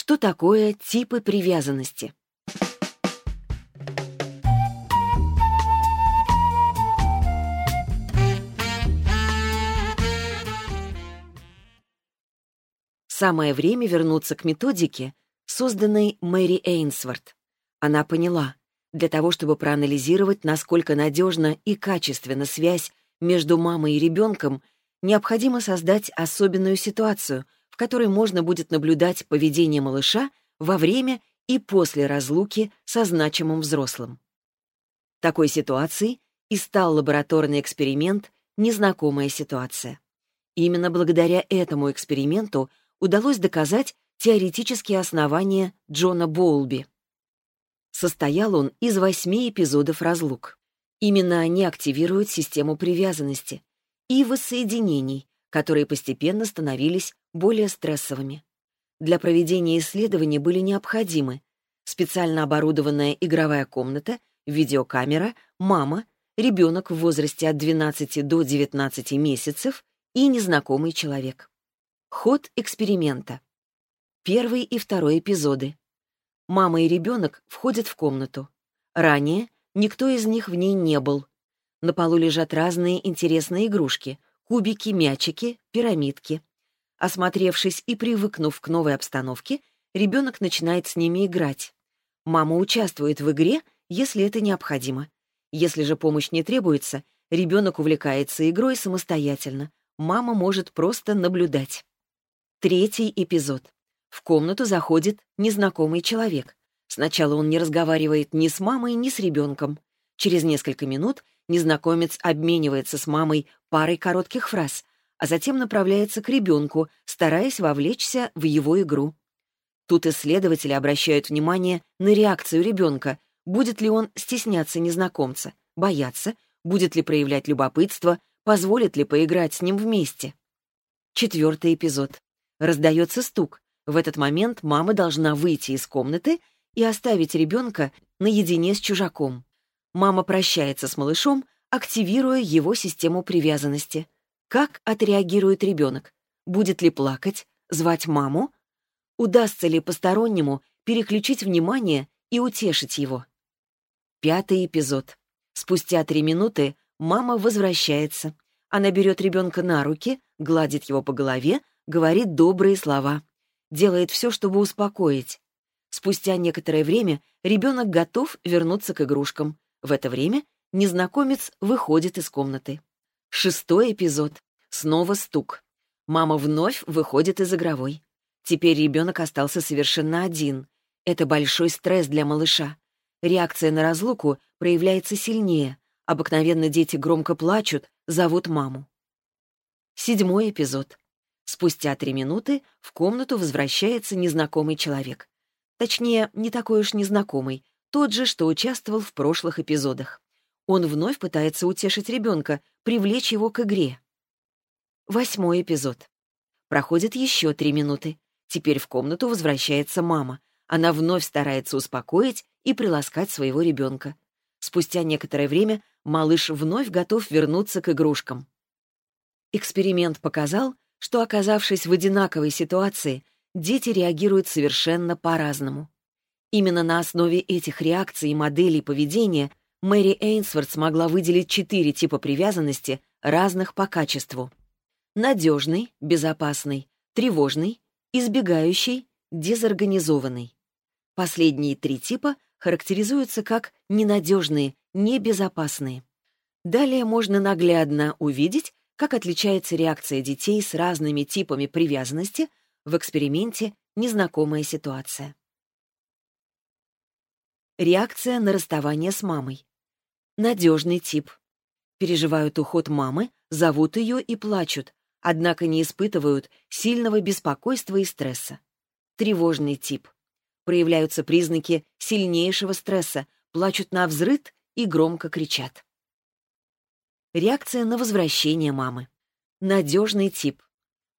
Что такое типы привязанности? Самое время вернуться к методике, созданной Мэри Эйнсворт. Она поняла, для того, чтобы проанализировать, насколько надежна и качественна связь между мамой и ребенком, необходимо создать особенную ситуацию, которой можно будет наблюдать поведение малыша во время и после разлуки со значимым взрослым. Такой ситуацией и стал лабораторный эксперимент «Незнакомая ситуация». Именно благодаря этому эксперименту удалось доказать теоретические основания Джона Боулби. Состоял он из восьми эпизодов разлук. Именно они активируют систему привязанности и воссоединений, которые постепенно становились более стрессовыми. Для проведения исследований были необходимы специально оборудованная игровая комната, видеокамера, мама, ребенок в возрасте от 12 до 19 месяцев и незнакомый человек. Ход эксперимента. Первый и второй эпизоды. Мама и ребенок входят в комнату. Ранее никто из них в ней не был. На полу лежат разные интересные игрушки — кубики, мячики, пирамидки. Осмотревшись и привыкнув к новой обстановке, ребенок начинает с ними играть. Мама участвует в игре, если это необходимо. Если же помощь не требуется, ребенок увлекается игрой самостоятельно. Мама может просто наблюдать. Третий эпизод. В комнату заходит незнакомый человек. Сначала он не разговаривает ни с мамой, ни с ребенком. Через несколько минут незнакомец обменивается с мамой парой коротких фраз, а затем направляется к ребенку, стараясь вовлечься в его игру. Тут исследователи обращают внимание на реакцию ребенка, будет ли он стесняться незнакомца, бояться, будет ли проявлять любопытство, позволит ли поиграть с ним вместе. Четвертый эпизод. Раздается стук. В этот момент мама должна выйти из комнаты и оставить ребенка наедине с чужаком. Мама прощается с малышом, активируя его систему привязанности. Как отреагирует ребенок? Будет ли плакать, звать маму? Удастся ли постороннему переключить внимание и утешить его? Пятый эпизод. Спустя три минуты мама возвращается. Она берет ребенка на руки, гладит его по голове, говорит добрые слова, делает все, чтобы успокоить. Спустя некоторое время ребенок готов вернуться к игрушкам. В это время незнакомец выходит из комнаты. Шестой эпизод. Снова стук. Мама вновь выходит из игровой. Теперь ребенок остался совершенно один. Это большой стресс для малыша. Реакция на разлуку проявляется сильнее. Обыкновенно дети громко плачут, зовут маму. Седьмой эпизод. Спустя три минуты в комнату возвращается незнакомый человек. Точнее, не такой уж незнакомый, тот же, что участвовал в прошлых эпизодах. Он вновь пытается утешить ребенка, привлечь его к игре. Восьмой эпизод. Проходит еще три минуты. Теперь в комнату возвращается мама. Она вновь старается успокоить и приласкать своего ребенка. Спустя некоторое время малыш вновь готов вернуться к игрушкам. Эксперимент показал, что, оказавшись в одинаковой ситуации, дети реагируют совершенно по-разному. Именно на основе этих реакций и моделей поведения Мэри Эйнсворт смогла выделить четыре типа привязанности, разных по качеству. Надежный, безопасный, тревожный, избегающий, дезорганизованный. Последние три типа характеризуются как ненадежные, небезопасные. Далее можно наглядно увидеть, как отличается реакция детей с разными типами привязанности в эксперименте «Незнакомая ситуация». Реакция на расставание с мамой. Надежный тип. Переживают уход мамы, зовут ее и плачут, однако не испытывают сильного беспокойства и стресса. Тревожный тип. Проявляются признаки сильнейшего стресса, плачут на взрыд и громко кричат. Реакция на возвращение мамы. Надежный тип.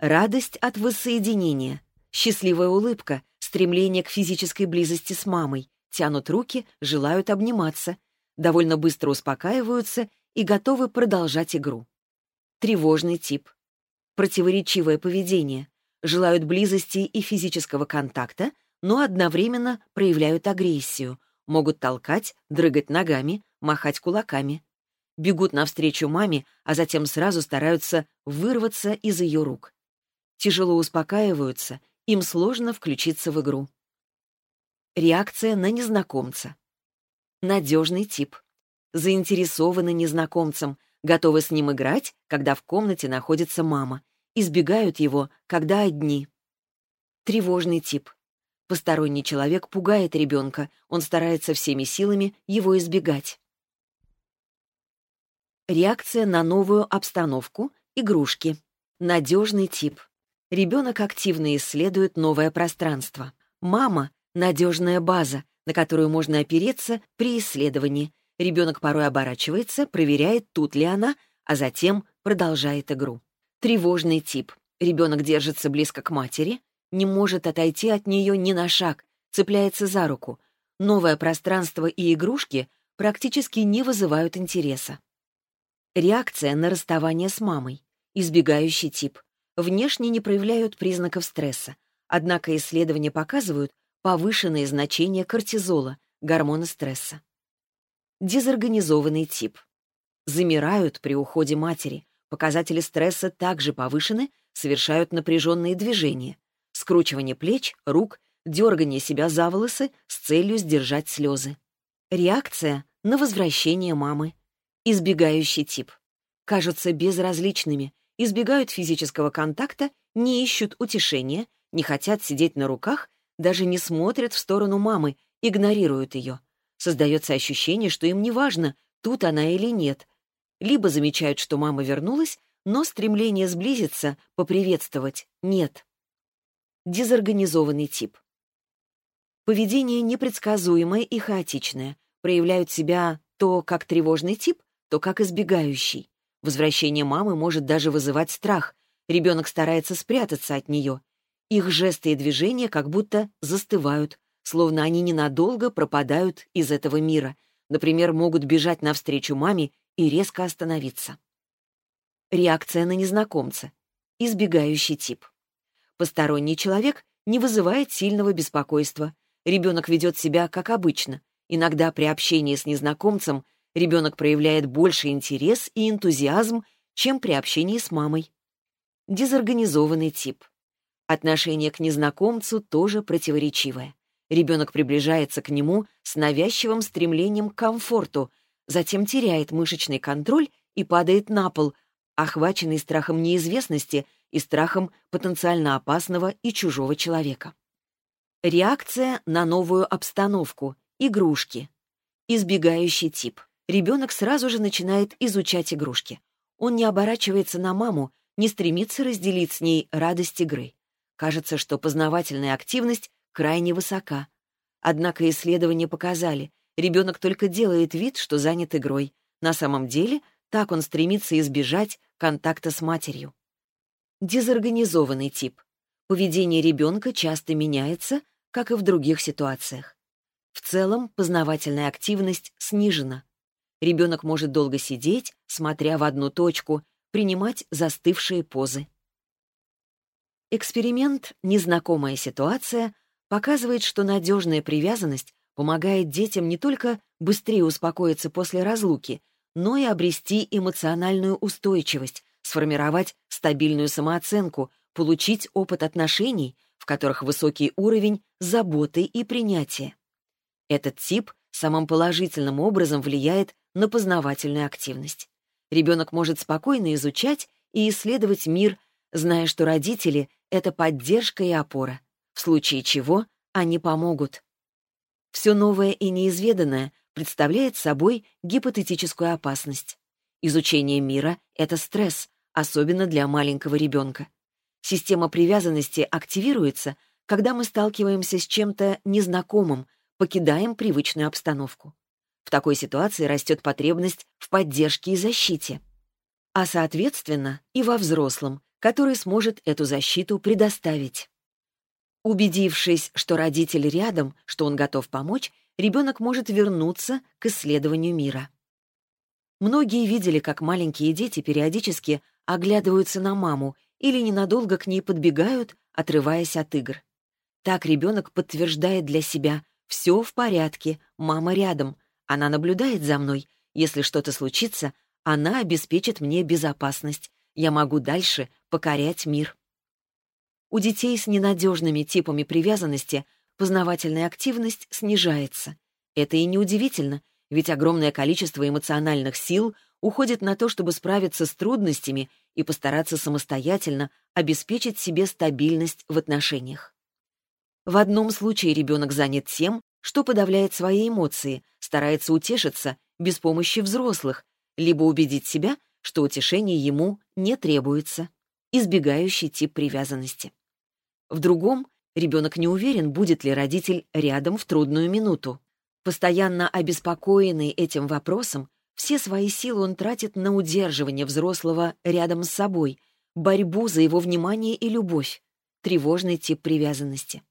Радость от воссоединения. Счастливая улыбка, стремление к физической близости с мамой. Тянут руки, желают обниматься. Довольно быстро успокаиваются и готовы продолжать игру. Тревожный тип. Противоречивое поведение. Желают близости и физического контакта, но одновременно проявляют агрессию, могут толкать, дрыгать ногами, махать кулаками. Бегут навстречу маме, а затем сразу стараются вырваться из ее рук. Тяжело успокаиваются, им сложно включиться в игру. Реакция на незнакомца. Надежный тип. Заинтересованы незнакомцем, готовы с ним играть, когда в комнате находится мама, избегают его, когда одни. Тревожный тип. Посторонний человек пугает ребенка, он старается всеми силами его избегать. Реакция на новую обстановку, игрушки. Надежный тип. Ребенок активно исследует новое пространство. Мама — надежная база, на которую можно опереться при исследовании. Ребенок порой оборачивается, проверяет, тут ли она, а затем продолжает игру. Тревожный тип. Ребенок держится близко к матери, не может отойти от нее ни на шаг, цепляется за руку. Новое пространство и игрушки практически не вызывают интереса. Реакция на расставание с мамой. Избегающий тип. Внешне не проявляют признаков стресса. Однако исследования показывают повышенные значения кортизола, гормона стресса. Дезорганизованный тип. Замирают при уходе матери. Показатели стресса также повышены, совершают напряженные движения скручивание плеч, рук, дергание себя за волосы с целью сдержать слезы. Реакция на возвращение мамы. Избегающий тип. Кажутся безразличными, избегают физического контакта, не ищут утешения, не хотят сидеть на руках, даже не смотрят в сторону мамы, игнорируют ее. Создается ощущение, что им не важно, тут она или нет. Либо замечают, что мама вернулась, но стремление сблизиться, поприветствовать — нет дезорганизованный тип. Поведение непредсказуемое и хаотичное, проявляют себя то как тревожный тип, то как избегающий. Возвращение мамы может даже вызывать страх. Ребенок старается спрятаться от нее. Их жесты и движения как будто застывают, словно они ненадолго пропадают из этого мира. Например, могут бежать навстречу маме и резко остановиться. Реакция на незнакомца. Избегающий тип. Посторонний человек не вызывает сильного беспокойства. Ребенок ведет себя как обычно. Иногда при общении с незнакомцем ребенок проявляет больше интерес и энтузиазм, чем при общении с мамой. Дезорганизованный тип. Отношение к незнакомцу тоже противоречивое. Ребенок приближается к нему с навязчивым стремлением к комфорту, затем теряет мышечный контроль и падает на пол, охваченный страхом неизвестности и страхом потенциально опасного и чужого человека. Реакция на новую обстановку, игрушки. Избегающий тип. Ребенок сразу же начинает изучать игрушки. Он не оборачивается на маму, не стремится разделить с ней радость игры. Кажется, что познавательная активность крайне высока. Однако исследования показали, ребенок только делает вид, что занят игрой. На самом деле, так он стремится избежать контакта с матерью. Дезорганизованный тип. Поведение ребенка часто меняется, как и в других ситуациях. В целом, познавательная активность снижена. Ребенок может долго сидеть, смотря в одну точку, принимать застывшие позы. Эксперимент «Незнакомая ситуация» показывает, что надежная привязанность помогает детям не только быстрее успокоиться после разлуки, но и обрести эмоциональную устойчивость, сформировать стабильную самооценку, получить опыт отношений, в которых высокий уровень заботы и принятия. Этот тип самым положительным образом влияет на познавательную активность. Ребенок может спокойно изучать и исследовать мир, зная, что родители — это поддержка и опора, в случае чего они помогут. Все новое и неизведанное представляет собой гипотетическую опасность. Изучение мира — это стресс, особенно для маленького ребенка. Система привязанности активируется, когда мы сталкиваемся с чем-то незнакомым, покидаем привычную обстановку. В такой ситуации растет потребность в поддержке и защите. А соответственно и во взрослом, который сможет эту защиту предоставить. Убедившись, что родитель рядом, что он готов помочь, ребенок может вернуться к исследованию мира. Многие видели, как маленькие дети периодически оглядываются на маму или ненадолго к ней подбегают, отрываясь от игр. Так ребенок подтверждает для себя «все в порядке, мама рядом, она наблюдает за мной, если что-то случится, она обеспечит мне безопасность, я могу дальше покорять мир». У детей с ненадежными типами привязанности познавательная активность снижается. Это и неудивительно, ведь огромное количество эмоциональных сил уходит на то, чтобы справиться с трудностями и постараться самостоятельно обеспечить себе стабильность в отношениях. В одном случае ребенок занят тем, что подавляет свои эмоции, старается утешиться без помощи взрослых, либо убедить себя, что утешение ему не требуется, избегающий тип привязанности. В другом ребенок не уверен, будет ли родитель рядом в трудную минуту. Постоянно обеспокоенный этим вопросом, все свои силы он тратит на удерживание взрослого рядом с собой, борьбу за его внимание и любовь, тревожный тип привязанности.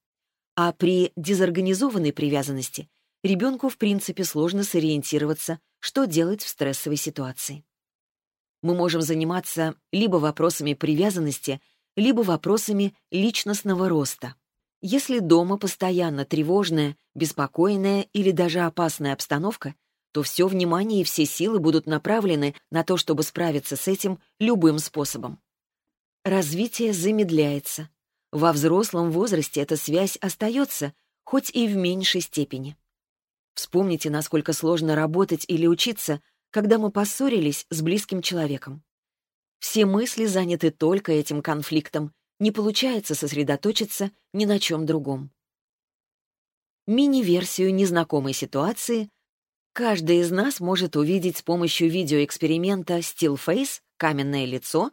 А при дезорганизованной привязанности ребенку в принципе сложно сориентироваться, что делать в стрессовой ситуации. Мы можем заниматься либо вопросами привязанности, либо вопросами личностного роста. Если дома постоянно тревожная, беспокойная или даже опасная обстановка, то все внимание и все силы будут направлены на то, чтобы справиться с этим любым способом. Развитие замедляется. Во взрослом возрасте эта связь остается, хоть и в меньшей степени. Вспомните, насколько сложно работать или учиться, когда мы поссорились с близким человеком. Все мысли заняты только этим конфликтом, не получается сосредоточиться ни на чем другом. Мини-версию незнакомой ситуации Каждый из нас может увидеть с помощью видеоэксперимента Face каменное лицо,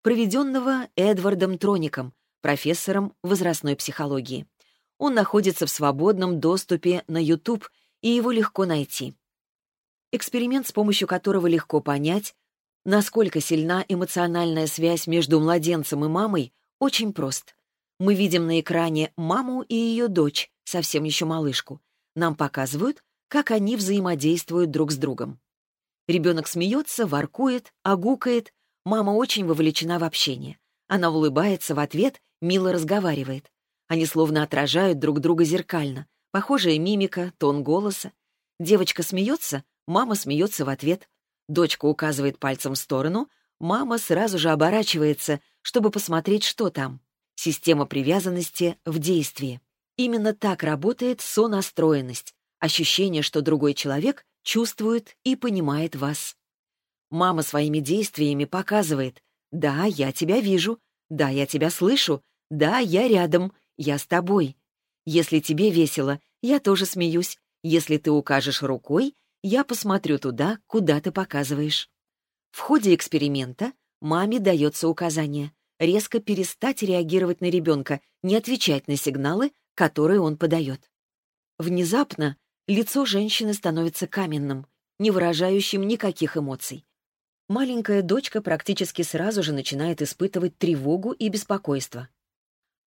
проведенного Эдвардом Троником, профессором возрастной психологии. Он находится в свободном доступе на YouTube, и его легко найти. Эксперимент, с помощью которого легко понять, насколько сильна эмоциональная связь между младенцем и мамой, очень прост. Мы видим на экране маму и ее дочь, совсем еще малышку. Нам показывают, как они взаимодействуют друг с другом. Ребенок смеется, воркует, огукает, мама очень вовлечена в общение. Она улыбается в ответ, мило разговаривает. Они словно отражают друг друга зеркально. Похожая мимика, тон голоса. Девочка смеется, мама смеется в ответ. Дочка указывает пальцем в сторону, мама сразу же оборачивается, чтобы посмотреть, что там. Система привязанности в действии. Именно так работает сонастроенность, ощущение, что другой человек чувствует и понимает вас. Мама своими действиями показывает «Да, я тебя вижу», «Да, я тебя слышу», «Да, я рядом», «Я с тобой». Если тебе весело, я тоже смеюсь. Если ты укажешь рукой, я посмотрю туда, куда ты показываешь. В ходе эксперимента маме дается указание резко перестать реагировать на ребенка, не отвечать на сигналы, которые он подает. Внезапно Лицо женщины становится каменным, не выражающим никаких эмоций. Маленькая дочка практически сразу же начинает испытывать тревогу и беспокойство.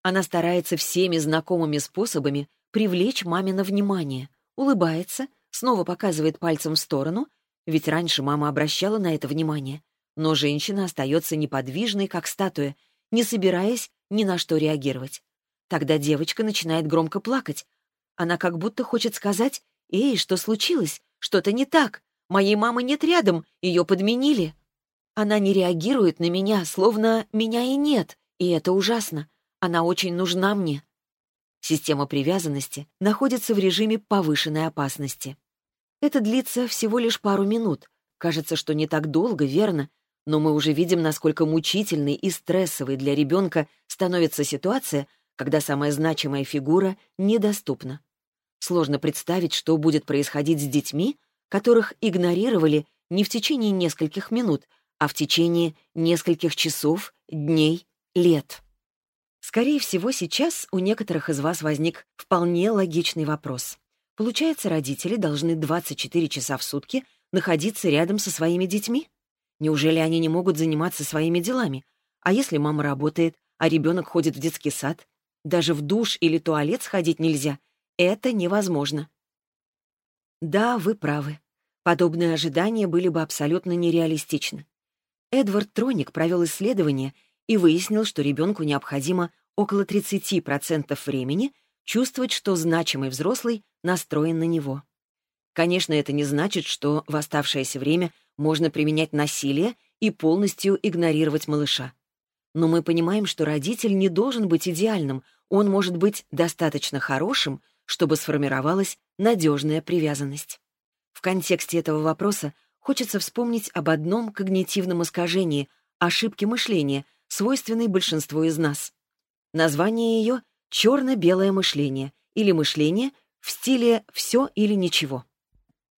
Она старается всеми знакомыми способами привлечь мамино внимание, улыбается, снова показывает пальцем в сторону, ведь раньше мама обращала на это внимание, но женщина остается неподвижной, как статуя, не собираясь ни на что реагировать. Тогда девочка начинает громко плакать, она как будто хочет сказать «Эй, что случилось? Что-то не так. Моей мамы нет рядом, ее подменили». Она не реагирует на меня, словно меня и нет, и это ужасно. Она очень нужна мне. Система привязанности находится в режиме повышенной опасности. Это длится всего лишь пару минут. Кажется, что не так долго, верно? Но мы уже видим, насколько мучительной и стрессовой для ребенка становится ситуация, когда самая значимая фигура недоступна. Сложно представить, что будет происходить с детьми, которых игнорировали не в течение нескольких минут, а в течение нескольких часов, дней, лет. Скорее всего, сейчас у некоторых из вас возник вполне логичный вопрос. Получается, родители должны 24 часа в сутки находиться рядом со своими детьми? Неужели они не могут заниматься своими делами? А если мама работает, а ребенок ходит в детский сад? Даже в душ или туалет сходить нельзя, это невозможно. Да, вы правы. Подобные ожидания были бы абсолютно нереалистичны. Эдвард Троник провел исследование и выяснил, что ребенку необходимо около 30% времени, чувствовать, что значимый взрослый настроен на него. Конечно, это не значит, что в оставшееся время можно применять насилие и полностью игнорировать малыша. Но мы понимаем, что родитель не должен быть идеальным, он может быть достаточно хорошим, чтобы сформировалась надежная привязанность. В контексте этого вопроса хочется вспомнить об одном когнитивном искажении, ошибке мышления, свойственной большинству из нас. Название ее — черно-белое мышление или мышление в стиле «все или ничего».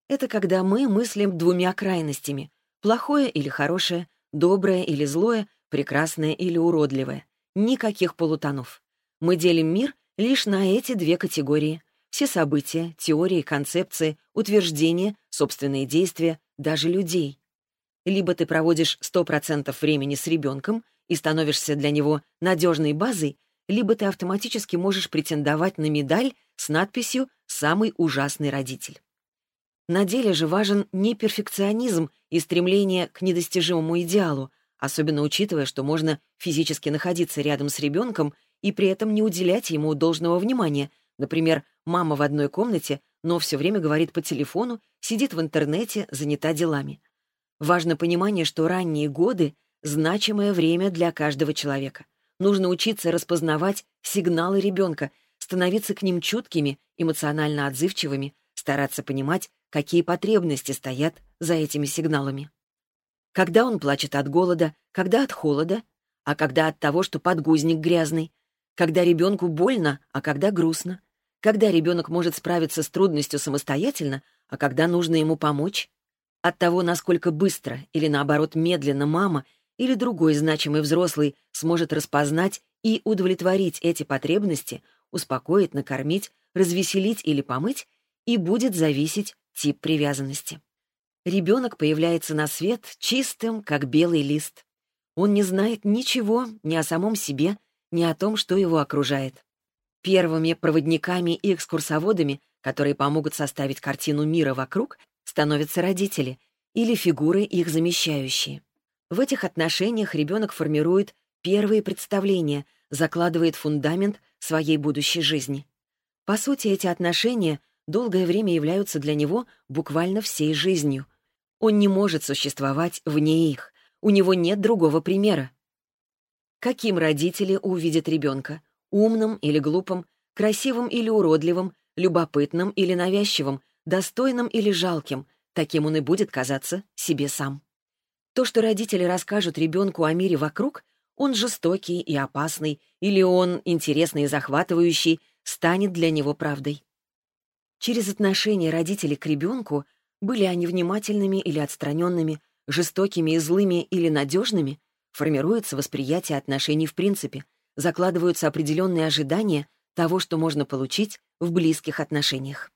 Это когда мы мыслим двумя крайностями — плохое или хорошее, доброе или злое, прекрасное или уродливое. Никаких полутонов. Мы делим мир лишь на эти две категории. Все события, теории, концепции, утверждения, собственные действия, даже людей. Либо ты проводишь 100% времени с ребенком и становишься для него надежной базой, либо ты автоматически можешь претендовать на медаль с надписью «Самый ужасный родитель». На деле же важен не перфекционизм и стремление к недостижимому идеалу, особенно учитывая, что можно физически находиться рядом с ребенком и при этом не уделять ему должного внимания. Например, мама в одной комнате, но все время говорит по телефону, сидит в интернете, занята делами. Важно понимание, что ранние годы — значимое время для каждого человека. Нужно учиться распознавать сигналы ребенка, становиться к ним чуткими, эмоционально отзывчивыми, стараться понимать, какие потребности стоят за этими сигналами. Когда он плачет от голода, когда от холода, а когда от того, что подгузник грязный, когда ребенку больно, а когда грустно, когда ребенок может справиться с трудностью самостоятельно, а когда нужно ему помочь, от того, насколько быстро или, наоборот, медленно мама или другой значимый взрослый сможет распознать и удовлетворить эти потребности, успокоить, накормить, развеселить или помыть, и будет зависеть тип привязанности. Ребенок появляется на свет чистым, как белый лист. Он не знает ничего ни о самом себе, ни о том, что его окружает. Первыми проводниками и экскурсоводами, которые помогут составить картину мира вокруг, становятся родители или фигуры, их замещающие. В этих отношениях ребенок формирует первые представления, закладывает фундамент своей будущей жизни. По сути, эти отношения долгое время являются для него буквально всей жизнью. Он не может существовать вне их, у него нет другого примера. Каким родители увидят ребенка? Умным или глупым, красивым или уродливым, любопытным или навязчивым, достойным или жалким, таким он и будет казаться себе сам. То, что родители расскажут ребенку о мире вокруг, он жестокий и опасный, или он интересный и захватывающий, станет для него правдой. Через отношения родителей к ребенку, были они внимательными или отстраненными, жестокими и злыми или надежными, Формируется восприятие отношений в принципе, закладываются определенные ожидания того, что можно получить в близких отношениях.